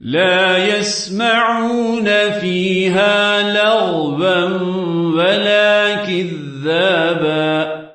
لا يسمعون فيها لغبا ولا كذابا.